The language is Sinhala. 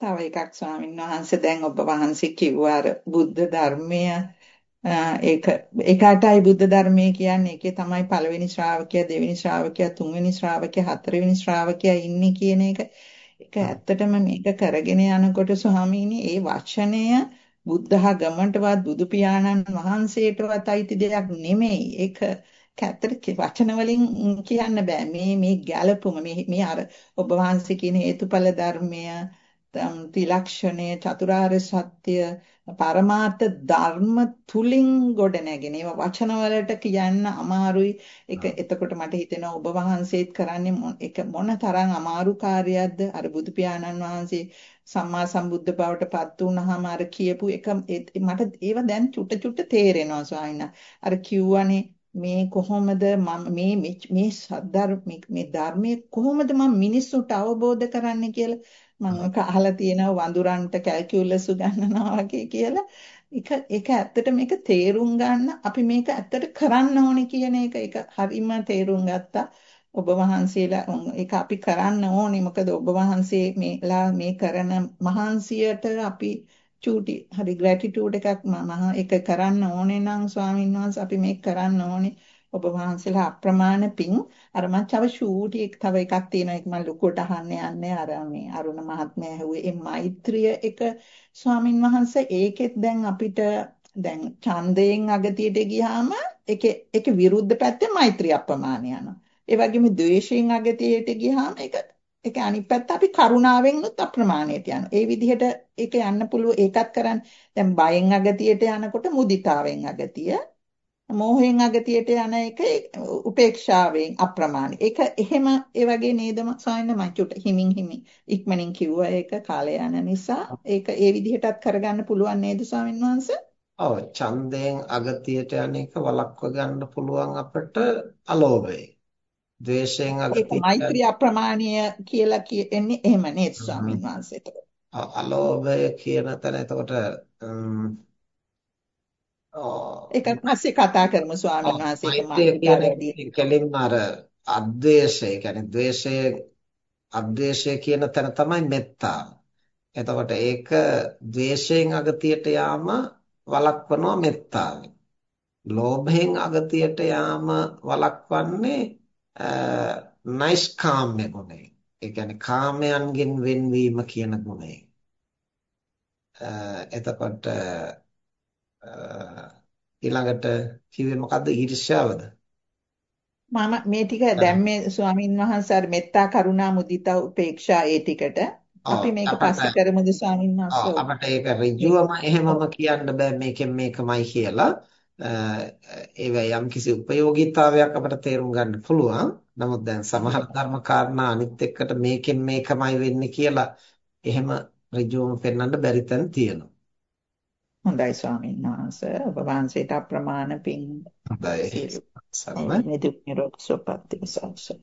තව එකක් ස්වාමීන් වහන්සේ දැන් ඔබ වහන්සේ කිව්වා බුද්ධ ධර්මය ඒක ඒකටයි බුද්ධ ධර්මයේ කියන්නේ. ඒකේ තමයි පළවෙනි ශ්‍රාවකයා දෙවෙනි ශ්‍රාවකයා තුන්වෙනි ශ්‍රාවකයා හතරවෙනි ශ්‍රාවකයා ඉන්නේ කියන එක. ඒක ඇත්තටම මේක කරගෙන යනකොට ස්වාමීනි ඒ වචනය බුද්ධහ ගමන්ටවත් බුදු පියාණන් වහන්සේටවත් අයිති දෙයක් නෙමෙයි. ඒක ඇත්තට වචන වලින් කියන්න බෑ. මේ මේ ගැළපුම මේ මේ අර ඔබ වහන්සේ කියන හේතුඵල ධර්මය ත්‍රිලක්ෂණය චතුරාර්ය සත්‍ය පරමාර්ථ ධර්ම තුලින් ගොඩ නැගෙන ඒවා වචන වලට කියන්න අමාරුයි. ඒක එතකොට මට හිතෙනවා ඔබ වහන්සේත් කරන්නේ ඒක මොන තරම් අමාරු කාර්යයක්ද? අර බුදු පියාණන් වහන්සේ සම්මා සම්බුද්ධ බවට පත් වුණාම අර කියපු එක මට ඒව දැන් චුට්ට චුට්ට තේරෙනවා ස්වාමීන්. අර කිව්වනේ මේ කොහොමද මම මේ මේ සද්ධර්ම මේ ධර්මයේ කොහොමද මම මිනිස්සුන්ට අවබෝධ කරන්නේ කියලා මම ඔක අහලා තියෙනවා වඳුරන්ට කැල්කියුලස් උගන්වනවා වගේ කියලා. ඒක ඒක ඇත්තට මේක තේරුම් ගන්න අපි මේක ඇත්තට කරන්න ඕනේ කියන එක ඒක හරිම තේරුම් ගත්තා. ඔබ වහන්සේලා ඒක අපි කරන්න ඕනේ. මොකද ඔබ වහන්සේ මේලා මේ කරන මහන්සියට අපි චූටි හරි ග්‍රැටිටියුඩ් එකක් මම ඒක කරන්න ඕනේ නම් ස්වාමීන් වහන්සේ අපි මේක කරන්න ඕනේ. ඔබ වහන්සේලා අප්‍රමාණ පිං. අර මම තව ෂූටි එක තව එකක් තියෙනවා. ඒක මම ලොකුවට අහන්න යන්නේ. අර මේ අරුණ මහත්මයා ඇහුවේ ඒ මෛත්‍රිය එක. ස්වාමින් වහන්සේ ඒකෙත් දැන් අපිට දැන් ඡන්දයෙන් අගතියට ගියාම ඒකේ ඒකේ විරුද්ධ පැත්තේ මෛත්‍රිය අප්‍රමාණ යනවා. ඒ වගේම ද්වේෂයෙන් අගතියට ගියාම ඒක ඒක අනිත් පැත්ත අපි කරුණාවෙන්නුත් අප්‍රමාණයට යනවා. ඒ විදිහට ඒක යන්න පුළුවන් ඒකත් කරන්න. දැන් බයෙන් අගතියට යනකොට මුදිතාවෙන් අගතිය. මෝහයෙන් අගතියට යන එක උපේක්ෂාවෙන් අප්‍රමාණ. ඒක එහෙම ඒ වගේ නේද සායන මචුට හිමින් හිමින් ඉක්මනින් කිව්වා ඒක කාලය යන නිසා ඒක ඒ විදිහටත් කරගන්න පුළුවන් නේද ස්වාමීන් වහන්සේ? ඔව් ඡන්දයෙන් අගතියට යන එක වළක්ව ගන්න පුළුවන් අපිට අලෝභයෙන්. ද්වේෂයෙන් ඒක මෛත්‍රී අප්‍රමාණීය කියලා කියන්නේ එහෙම නේද ස්වාමීන් වහන්සේට? අලෝභය කියන තැන එතකොට ඒක පස්සේ කතා කරමු ස්වාමීන් මෛත්‍රිය කියන්නේ අර අද්වේෂය කියන්නේ ද්වේෂය අද්වේෂය කියන තැන තමයි මෙත්තාව. එතකොට ඒක ද්වේෂයෙන් අගතියට යාම වළක්වනවා මෙත්තාවෙන්. ලෝභයෙන් අගතියට යාම වළක්වන්නේ නෛෂ්කාම්‍ය ගුණය. ඒ කියන්නේ කාමයන්ගෙන් වෙන්වීම කියන ගුණය. එතකොට ඊළඟට කිව්වේ මොකද්ද ඊර්ෂ්‍යාවද? මම මේ ටික දැන් මේ ස්වාමින් වහන්සේ අර මෙත්තා කරුණා මුදිතා උපේක්ෂා ඒ ටිකට අපි මේක පස්සේ කරමුද ස්වාමින් වහන්සේ? අපිට ඒක ඍජුවම එහෙමම කියන්න බෑ මේකෙන් මේකමයි කියලා. ඒවැ යම් කිසි ප්‍රයෝගීතාවයක් අපිට තේරුම් ගන්න පුළුවන්. නමුත් දැන් සමහර ධර්ම කාරණා අනිත් එක්කට මේකෙන් මේකමයි වෙන්නේ කියලා එහෙම ඍජුවම පෙන්වන්න බැරි තැන් තියෙනවා. හොඳයි ස්වාමීන් වහන්සේ ඔබ වහන්සේට අප්‍රමාණ පින් හොඳයි සරණයි නිදුක් නිරෝගී සුවපත් සාක්ෂාත්